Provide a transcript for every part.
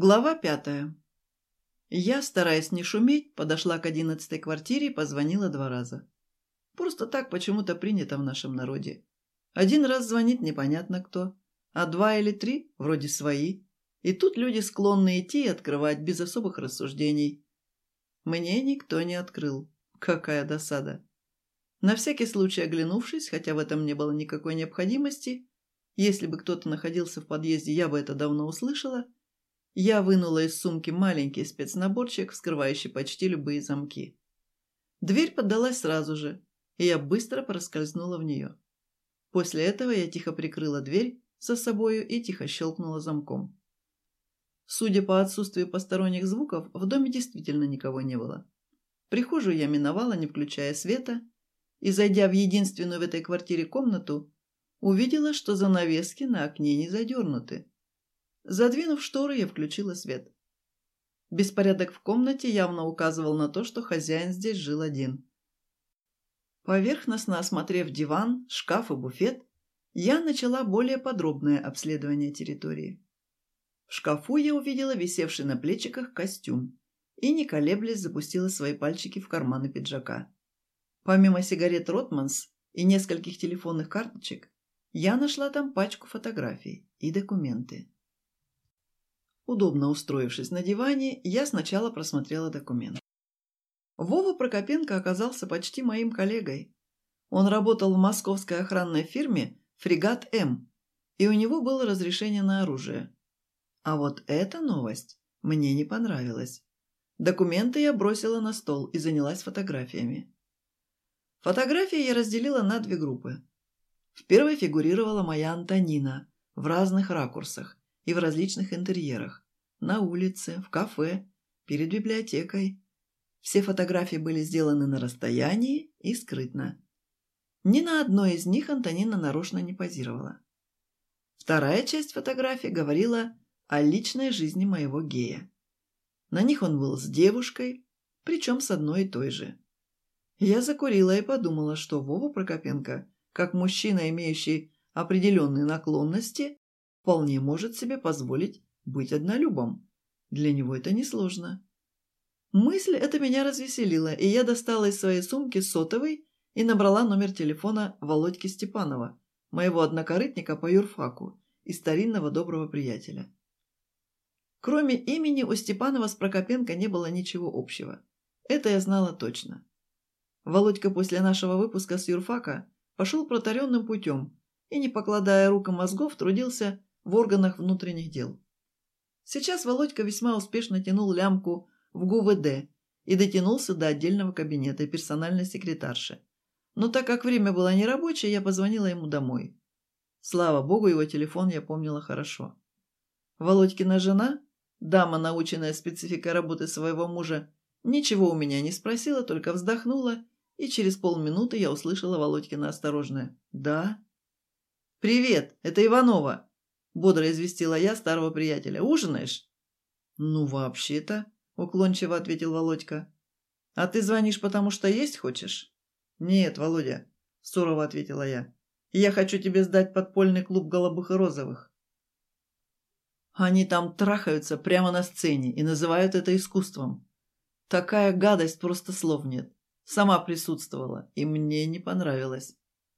Глава пятая. Я, стараясь не шуметь, подошла к одиннадцатой квартире и позвонила два раза. Просто так почему-то принято в нашем народе. Один раз звонит непонятно кто, а два или три вроде свои. И тут люди склонны идти и открывать без особых рассуждений. Мне никто не открыл. Какая досада. На всякий случай оглянувшись, хотя в этом не было никакой необходимости, если бы кто-то находился в подъезде, я бы это давно услышала – я вынула из сумки маленький спецнаборчик, вскрывающий почти любые замки. Дверь поддалась сразу же, и я быстро проскользнула в нее. После этого я тихо прикрыла дверь за собою и тихо щелкнула замком. Судя по отсутствию посторонних звуков, в доме действительно никого не было. Прихожую я миновала, не включая света, и, зайдя в единственную в этой квартире комнату, увидела, что занавески на окне не задернуты. Задвинув шторы, я включила свет. Беспорядок в комнате явно указывал на то, что хозяин здесь жил один. Поверхностно осмотрев диван, шкаф и буфет, я начала более подробное обследование территории. В шкафу я увидела висевший на плечиках костюм и, не колеблясь, запустила свои пальчики в карманы пиджака. Помимо сигарет «Ротманс» и нескольких телефонных карточек, я нашла там пачку фотографий и документы. Удобно устроившись на диване, я сначала просмотрела документ. Вова Прокопенко оказался почти моим коллегой. Он работал в московской охранной фирме «Фрегат М», и у него было разрешение на оружие. А вот эта новость мне не понравилась. Документы я бросила на стол и занялась фотографиями. Фотографии я разделила на две группы. В первой фигурировала моя Антонина в разных ракурсах и в различных интерьерах. На улице, в кафе, перед библиотекой. Все фотографии были сделаны на расстоянии и скрытно. Ни на одной из них Антонина нарочно не позировала. Вторая часть фотографии говорила о личной жизни моего гея. На них он был с девушкой, причем с одной и той же. Я закурила и подумала, что Вова Прокопенко, как мужчина, имеющий определенные наклонности, вполне может себе позволить быть однолюбом. Для него это несложно. Мысль эта меня развеселила, и я достала из своей сумки сотовый и набрала номер телефона Володьки Степанова, моего однокорытника по юрфаку и старинного доброго приятеля. Кроме имени у Степанова с Прокопенко не было ничего общего. Это я знала точно. Володька после нашего выпуска с юрфака пошел протаренным путем и, не покладая рук и мозгов, трудился в органах внутренних дел. Сейчас Володька весьма успешно тянул лямку в ГУВД и дотянулся до отдельного кабинета персональной секретарши. Но так как время было нерабочее, я позвонила ему домой. Слава богу, его телефон я помнила хорошо. Володькина жена, дама, наученная спецификой работы своего мужа, ничего у меня не спросила, только вздохнула, и через полминуты я услышала Володькина осторожное «Да». «Привет, это Иванова!» – бодро известила я старого приятеля. «Ужинаешь?» «Ну, вообще-то», – уклончиво ответил Володька. «А ты звонишь, потому что есть хочешь?» «Нет, Володя», – сурово ответила я. «Я хочу тебе сдать подпольный клуб голубых и розовых». Они там трахаются прямо на сцене и называют это искусством. Такая гадость, просто слов нет. Сама присутствовала, и мне не понравилось.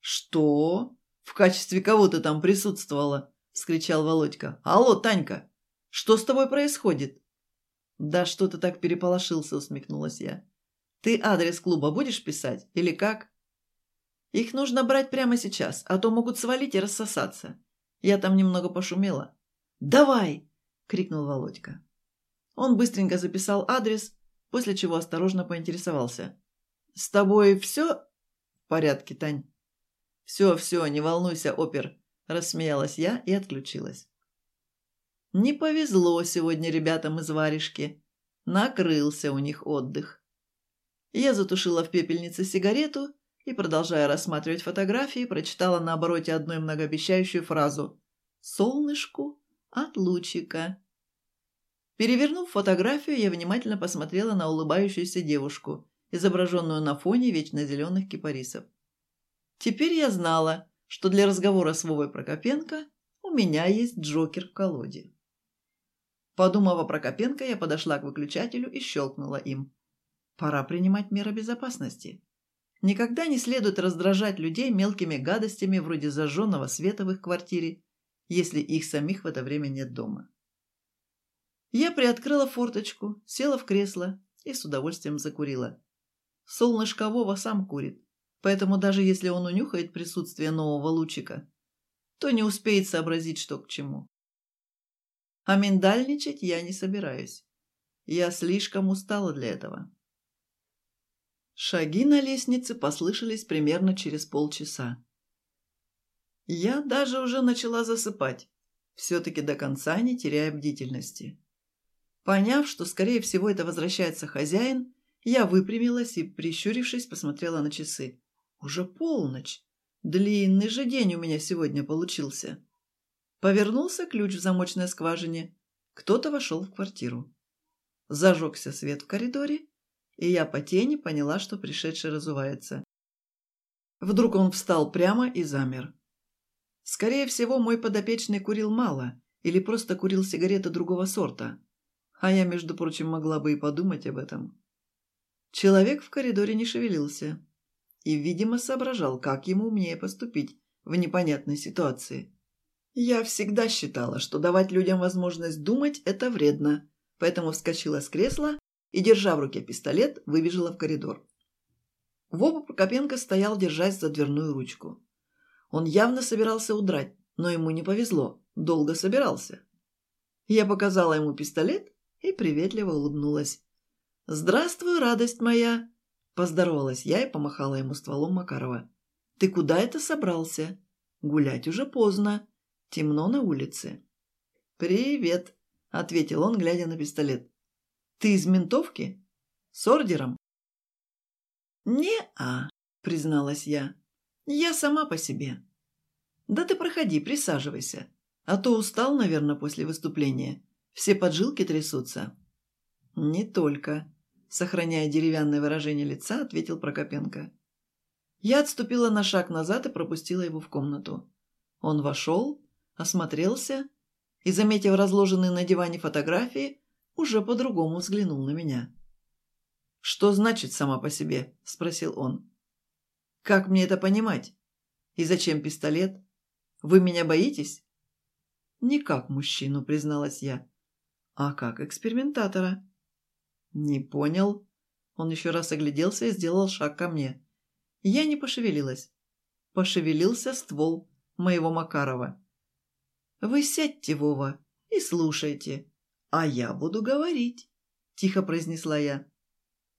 «Что? В качестве кого ты там присутствовала?» – вскричал Володька. «Алло, Танька, что с тобой происходит?» «Да что ты так переполошился?» – усмехнулась я. «Ты адрес клуба будешь писать? Или как?» «Их нужно брать прямо сейчас, а то могут свалить и рассосаться. Я там немного пошумела». «Давай!» – крикнул Володька. Он быстренько записал адрес, после чего осторожно поинтересовался. «С тобой все в порядке, Тань?» «Все, все, не волнуйся, опер. Рассмеялась я и отключилась. Не повезло сегодня ребятам из варежки. Накрылся у них отдых. Я затушила в пепельнице сигарету и, продолжая рассматривать фотографии, прочитала на обороте одной многообещающую фразу «Солнышку от лучика». Перевернув фотографию, я внимательно посмотрела на улыбающуюся девушку, изображенную на фоне вечно зеленых кипарисов. Теперь я знала, что для разговора с Вовой Прокопенко у меня есть Джокер в колоде. Подумав о Прокопенко, я подошла к выключателю и щелкнула им. Пора принимать меры безопасности. Никогда не следует раздражать людей мелкими гадостями вроде зажженного света в их квартире, если их самих в это время нет дома. Я приоткрыла форточку, села в кресло и с удовольствием закурила. Солнышко Вова сам курит, поэтому даже если он унюхает присутствие нового лучика, то не успеет сообразить, что к чему. А миндальничать я не собираюсь. Я слишком устала для этого. Шаги на лестнице послышались примерно через полчаса. Я даже уже начала засыпать, все-таки до конца не теряя бдительности. Поняв, что, скорее всего, это возвращается хозяин, я выпрямилась и, прищурившись, посмотрела на часы. Уже полночь. Длинный же день у меня сегодня получился. Повернулся ключ в замочной скважине. Кто-то вошел в квартиру. Зажегся свет в коридоре, и я по тени поняла, что пришедший разувается. Вдруг он встал прямо и замер. Скорее всего, мой подопечный курил мало или просто курил сигареты другого сорта. А я, между прочим, могла бы и подумать об этом. Человек в коридоре не шевелился и, видимо, соображал, как ему умнее поступить в непонятной ситуации. Я всегда считала, что давать людям возможность думать – это вредно, поэтому вскочила с кресла и, держа в руке пистолет, выбежала в коридор. Вова Прокопенко стоял, держась за дверную ручку. Он явно собирался удрать, но ему не повезло, долго собирался. Я показала ему пистолет и приветливо улыбнулась. «Здравствуй, радость моя!» Поздоровалась я и помахала ему стволом Макарова. «Ты куда это собрался? Гулять уже поздно. Темно на улице». «Привет», — ответил он, глядя на пистолет. «Ты из ментовки? С ордером?» «Не-а», — призналась я. «Я сама по себе». «Да ты проходи, присаживайся. А то устал, наверное, после выступления. Все поджилки трясутся». «Не только», — сохраняя деревянное выражение лица, ответил Прокопенко. Я отступила на шаг назад и пропустила его в комнату. Он вошел, осмотрелся и, заметив разложенные на диване фотографии, уже по-другому взглянул на меня. «Что значит сама по себе?» – спросил он. «Как мне это понимать? И зачем пистолет? Вы меня боитесь?» «Не как мужчину», – призналась я. «А как экспериментатора?» «Не понял». Он еще раз огляделся и сделал шаг ко мне. Я не пошевелилась. Пошевелился ствол моего Макарова. «Вы сядьте, Вова, и слушайте, а я буду говорить», – тихо произнесла я.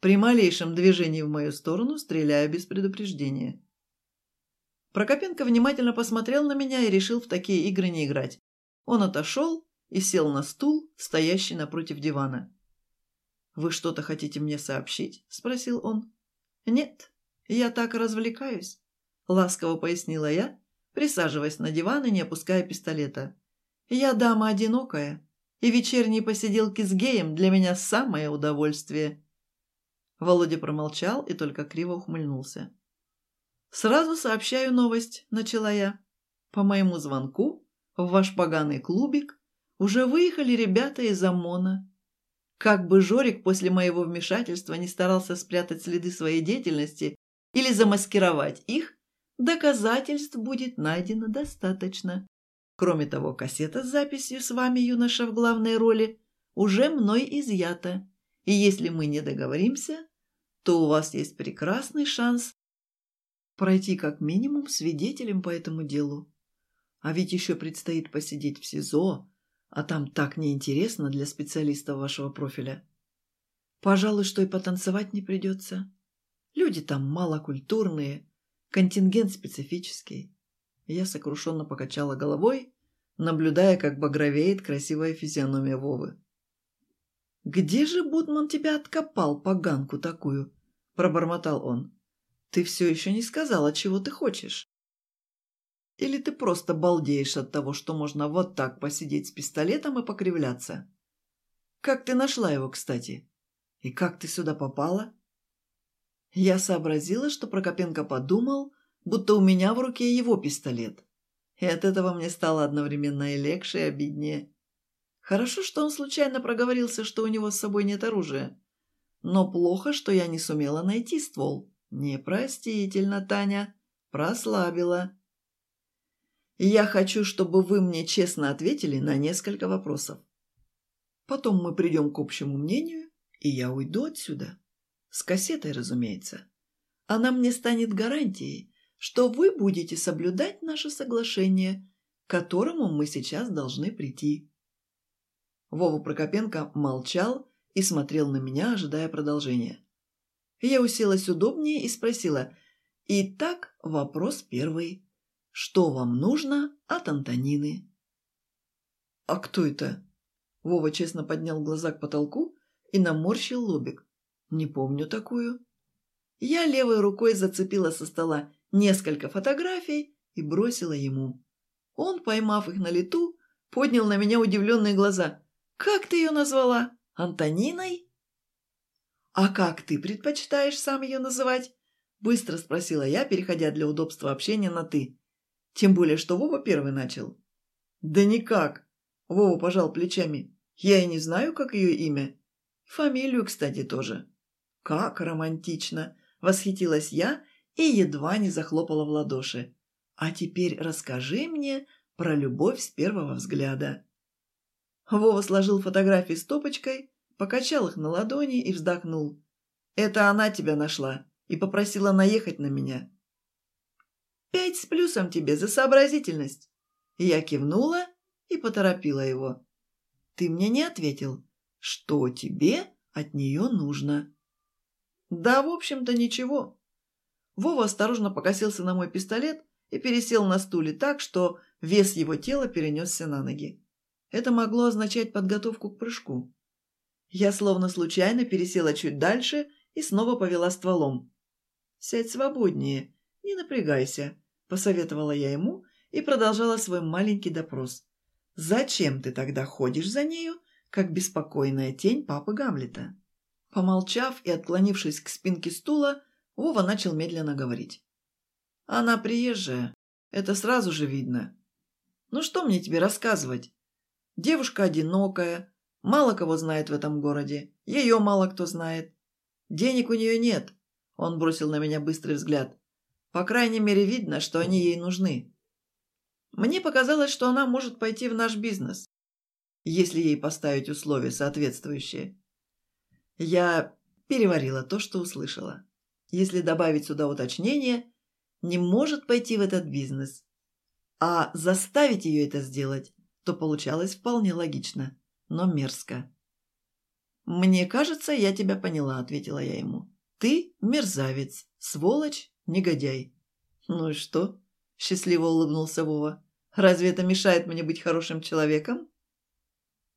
При малейшем движении в мою сторону стреляю без предупреждения. Прокопенко внимательно посмотрел на меня и решил в такие игры не играть. Он отошел и сел на стул, стоящий напротив дивана. «Вы что-то хотите мне сообщить?» – спросил он. «Нет, я так развлекаюсь», – ласково пояснила я, присаживаясь на диван и не опуская пистолета. «Я дама одинокая, и вечерние посиделки с геем для меня самое удовольствие». Володя промолчал и только криво ухмыльнулся. «Сразу сообщаю новость», – начала я. «По моему звонку в ваш поганый клубик уже выехали ребята из ОМОНа как бы Жорик после моего вмешательства не старался спрятать следы своей деятельности или замаскировать их, доказательств будет найдено достаточно. Кроме того, кассета с записью «С вами, юноша, в главной роли» уже мной изъята, и если мы не договоримся, то у вас есть прекрасный шанс пройти как минимум свидетелем по этому делу. А ведь еще предстоит посидеть в СИЗО, а там так неинтересно для специалиста вашего профиля. Пожалуй, что и потанцевать не придется. Люди там малокультурные, контингент специфический. Я сокрушенно покачала головой, наблюдая, как багровеет красивая физиономия Вовы. «Где же Будман тебя откопал, поганку такую?» – пробормотал он. «Ты все еще не сказала, чего ты хочешь». Или ты просто балдеешь от того, что можно вот так посидеть с пистолетом и покривляться? Как ты нашла его, кстати? И как ты сюда попала? Я сообразила, что Прокопенко подумал, будто у меня в руке его пистолет. И от этого мне стало одновременно и легче, и обиднее. Хорошо, что он случайно проговорился, что у него с собой нет оружия. Но плохо, что я не сумела найти ствол. Непростительно, Таня. Прослабила. Я хочу, чтобы вы мне честно ответили на несколько вопросов. Потом мы придем к общему мнению, и я уйду отсюда. С кассетой, разумеется. Она мне станет гарантией, что вы будете соблюдать наше соглашение, к которому мы сейчас должны прийти. Вова Прокопенко молчал и смотрел на меня, ожидая продолжения. Я уселась удобнее и спросила, «Итак, вопрос первый. Что вам нужно от Антонины?» «А кто это?» Вова честно поднял глаза к потолку и наморщил лобик. «Не помню такую». Я левой рукой зацепила со стола несколько фотографий и бросила ему. Он, поймав их на лету, поднял на меня удивленные глаза. «Как ты ее назвала? Антониной?» «А как ты предпочитаешь сам ее называть?» Быстро спросила я, переходя для удобства общения на «ты». Тем более, что Вова первый начал. «Да никак!» – Вова пожал плечами. «Я и не знаю, как ее имя. Фамилию, кстати, тоже». «Как романтично!» – восхитилась я и едва не захлопала в ладоши. «А теперь расскажи мне про любовь с первого взгляда». Вова сложил фотографии стопочкой, покачал их на ладони и вздохнул. «Это она тебя нашла и попросила наехать на меня». «Пять с плюсом тебе за сообразительность». Я кивнула и поторопила его. «Ты мне не ответил. Что тебе от нее нужно?» «Да, в общем-то, ничего. Вова осторожно покосился на мой пистолет и пересел на стуле так, что вес его тела перенесся на ноги. Это могло означать подготовку к прыжку. Я словно случайно пересела чуть дальше и снова повела стволом. «Сядь свободнее, не напрягайся», – посоветовала я ему и продолжала свой маленький допрос. «Зачем ты тогда ходишь за нею, как беспокойная тень папы Гамлета?» Помолчав и отклонившись к спинке стула, Вова начал медленно говорить. «Она приезжая. Это сразу же видно. Ну что мне тебе рассказывать? Девушка одинокая, мало кого знает в этом городе, ее мало кто знает. Денег у нее нет». Он бросил на меня быстрый взгляд. «По крайней мере, видно, что они ей нужны. Мне показалось, что она может пойти в наш бизнес, если ей поставить условия соответствующие. Я переварила то, что услышала если добавить сюда уточнение, не может пойти в этот бизнес. А заставить ее это сделать, то получалось вполне логично, но мерзко. «Мне кажется, я тебя поняла», — ответила я ему. «Ты мерзавец, сволочь, негодяй». «Ну и что?» — счастливо улыбнулся Вова. «Разве это мешает мне быть хорошим человеком?»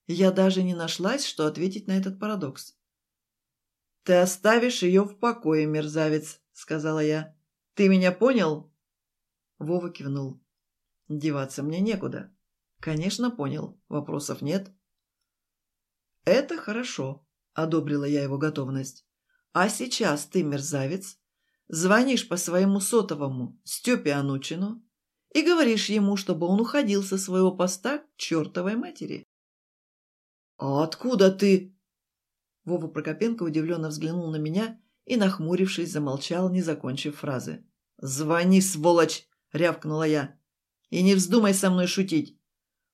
Я даже не нашлась, что ответить на этот парадокс. «Ты оставишь ее в покое, мерзавец», — сказала я. «Ты меня понял?» Вова кивнул. «Деваться мне некуда». «Конечно, понял. Вопросов нет». «Это хорошо», — одобрила я его готовность. «А сейчас ты, мерзавец, звонишь по своему сотовому Степе Анучину и говоришь ему, чтобы он уходил со своего поста к чертовой матери». «А откуда ты?» Вова Прокопенко удивленно взглянул на меня и, нахмурившись, замолчал, не закончив фразы. «Звони, сволочь!» — рявкнула я. «И не вздумай со мной шутить.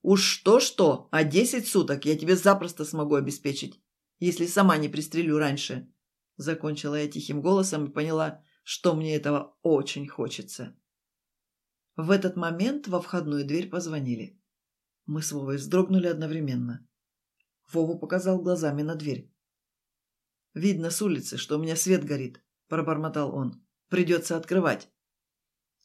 Уж что-что, а десять суток я тебе запросто смогу обеспечить, если сама не пристрелю раньше». Закончила я тихим голосом и поняла, что мне этого очень хочется. В этот момент во входную дверь позвонили. Мы с Вовой вздрогнули одновременно. Вова показал глазами на дверь. Видно с улицы, что у меня свет горит», – пробормотал он. «Придется открывать».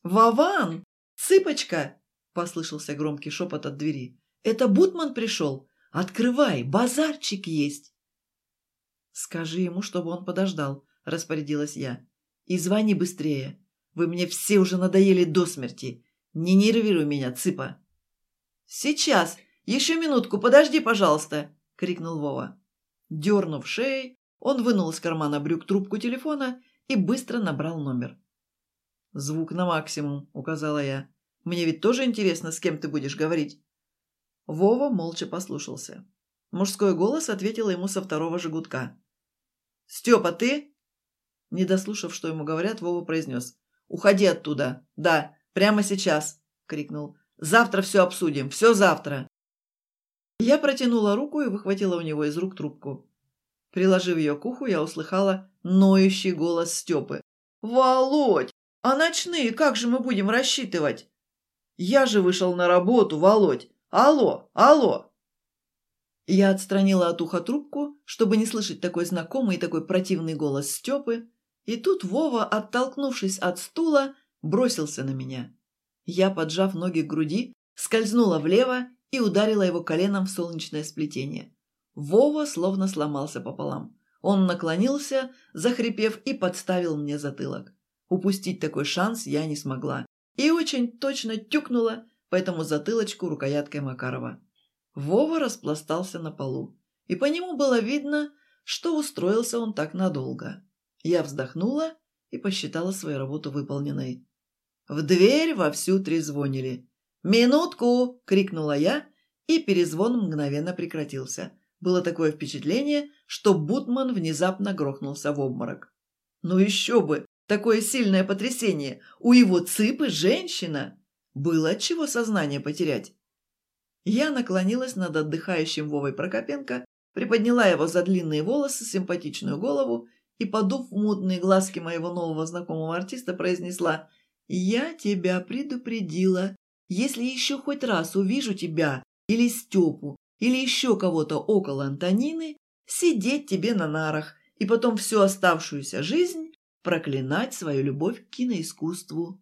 «Вован! Цыпочка!» – послышался громкий шепот от двери. «Это Бутман пришел! Открывай, базарчик есть!» «Скажи ему, чтобы он подождал», – распорядилась я. «И звони быстрее. Вы мне все уже надоели до смерти. Не нервируй меня, цыпа!» «Сейчас! Еще минутку, подожди, пожалуйста!» – крикнул Вова. Дернув шеей, он вынул из кармана брюк трубку телефона и быстро набрал номер. «Звук на максимум», — указала я. «Мне ведь тоже интересно, с кем ты будешь говорить». Вова молча послушался. Мужской голос ответил ему со второго жигутка. «Степа, ты?» Не дослушав, что ему говорят, Вова произнес. «Уходи оттуда. Да, прямо сейчас!» — крикнул. «Завтра все обсудим. Все завтра!» Я протянула руку и выхватила у него из рук трубку. Приложив ее к уху, я услыхала ноющий голос Степы. «Володь, а ночные как же мы будем рассчитывать?» «Я же вышел на работу, Володь! Алло, алло!» Я отстранила от уха трубку, чтобы не слышать такой знакомый и такой противный голос Степы, и тут Вова, оттолкнувшись от стула, бросился на меня. Я, поджав ноги к груди, скользнула влево и ударила его коленом в солнечное сплетение. Вова словно сломался пополам. Он наклонился, захрипев, и подставил мне затылок. Упустить такой шанс я не смогла. И очень точно тюкнула по этому затылочку рукояткой Макарова. Вова распластался на полу. И по нему было видно, что устроился он так надолго. Я вздохнула и посчитала свою работу выполненной. В дверь вовсю трезвонили. «Минутку!» – крикнула я, и перезвон мгновенно прекратился. Было такое впечатление, что Бутман внезапно грохнулся в обморок. «Ну еще бы! Такое сильное потрясение! У его цыпы женщина!» Было от чего сознание потерять. Я наклонилась над отдыхающим Вовой Прокопенко, приподняла его за длинные волосы, симпатичную голову и, подув в мутные глазки моего нового знакомого артиста, произнесла «Я тебя предупредила. Если еще хоть раз увижу тебя или Степу, или еще кого-то около Антонины, сидеть тебе на нарах и потом всю оставшуюся жизнь проклинать свою любовь к киноискусству».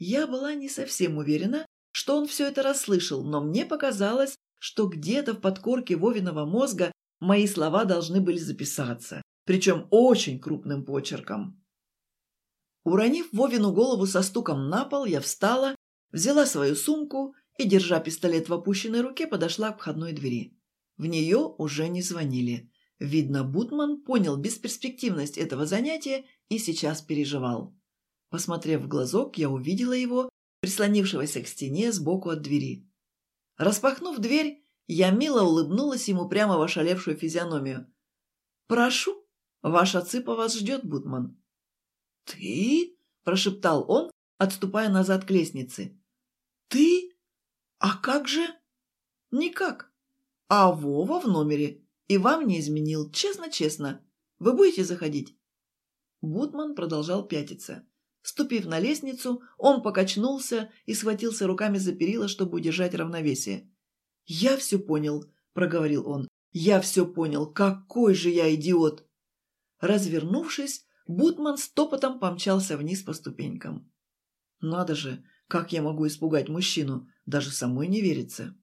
Я была не совсем уверена, что он все это расслышал, но мне показалось, что где-то в подкорке Вовиного мозга мои слова должны были записаться причем очень крупным почерком. Уронив Вовину голову со стуком на пол, я встала, взяла свою сумку и, держа пистолет в опущенной руке, подошла к входной двери. В нее уже не звонили. Видно, Бутман понял бесперспективность этого занятия и сейчас переживал. Посмотрев в глазок, я увидела его, прислонившегося к стене сбоку от двери. Распахнув дверь, я мило улыбнулась ему прямо в ошалевшую физиономию. «Прошу!» Ваша цыпа вас ждет, Бутман». «Ты?» – прошептал он, отступая назад к лестнице. «Ты? А как же?» «Никак. А Вова в номере и вам не изменил, честно-честно. Вы будете заходить?» Бутман продолжал пятиться. Ступив на лестницу, он покачнулся и схватился руками за перила, чтобы удержать равновесие. «Я все понял», – проговорил он. «Я все понял. Какой же я идиот!» Развернувшись, Бутман стопотом помчался вниз по ступенькам. Надо же, как я могу испугать мужчину, даже самой не верится.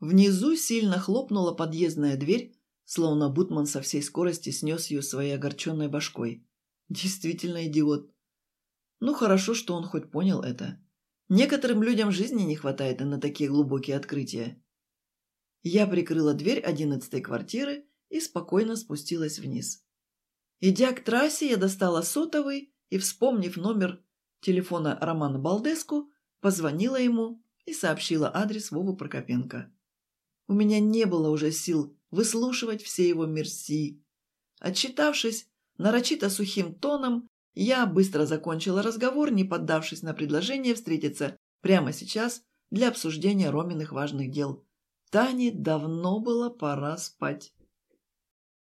Внизу сильно хлопнула подъездная дверь, словно Бутман со всей скорости снес ее своей огорченной башкой. Действительно идиот. Ну, хорошо, что он хоть понял это. Некоторым людям жизни не хватает и на такие глубокие открытия. Я прикрыла дверь одиннадцатой квартиры и спокойно спустилась вниз. Идя к трассе, я достала сотовый и, вспомнив номер телефона Романа Балдеску, позвонила ему и сообщила адрес Вовы Прокопенко. У меня не было уже сил выслушивать все его мерси. Отчитавшись нарочито сухим тоном, я быстро закончила разговор, не поддавшись на предложение встретиться прямо сейчас для обсуждения Роминых важных дел. Тане давно было пора спать.